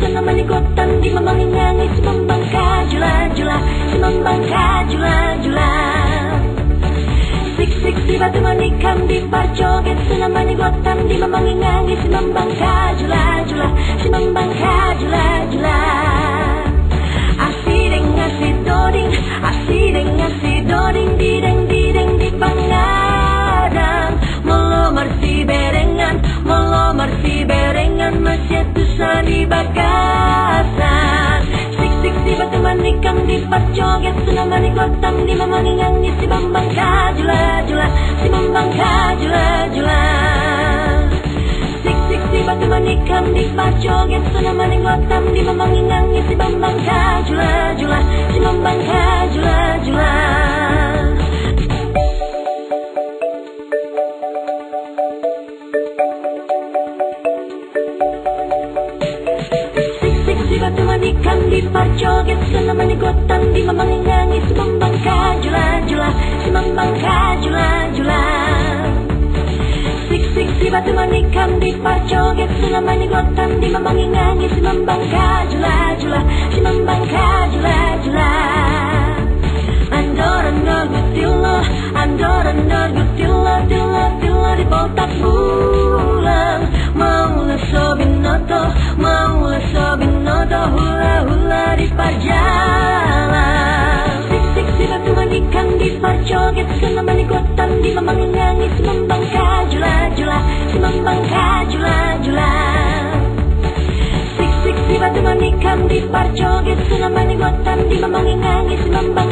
Senamani gotan di mamangi ngangi Si mambang kajula jula Si mambang kajula jula. Sik sik si batu manikam di parjoget Senamani gotan di mamangi ngangi Si mambang kajula jula Si mambang kajula. jula manikam di parjoget Senamani gotan di mamangi ngangi Si mambang kajula jula. Si mambang kajula jula. Sik sik si batu manikam di pacoget Sana maning gotam di mamangi ngangi Si bambang kajula jula. Si mambang kajula jula. Sik sik si batu manikam di pacoget Sana maning gotam di mamangi ngangi Si bambang kajula jula Si mambang kajula jula. Sik sik si batu manikam di pacoget Senamani gotan di mamangi ngangi Si mambang kajula Di mamangi ngangi Si mambang kajula jula. Si mambang kajula jula. Sik sik si batu manikam di parjoget Senamani gotan di mamangi ngangi Si mambang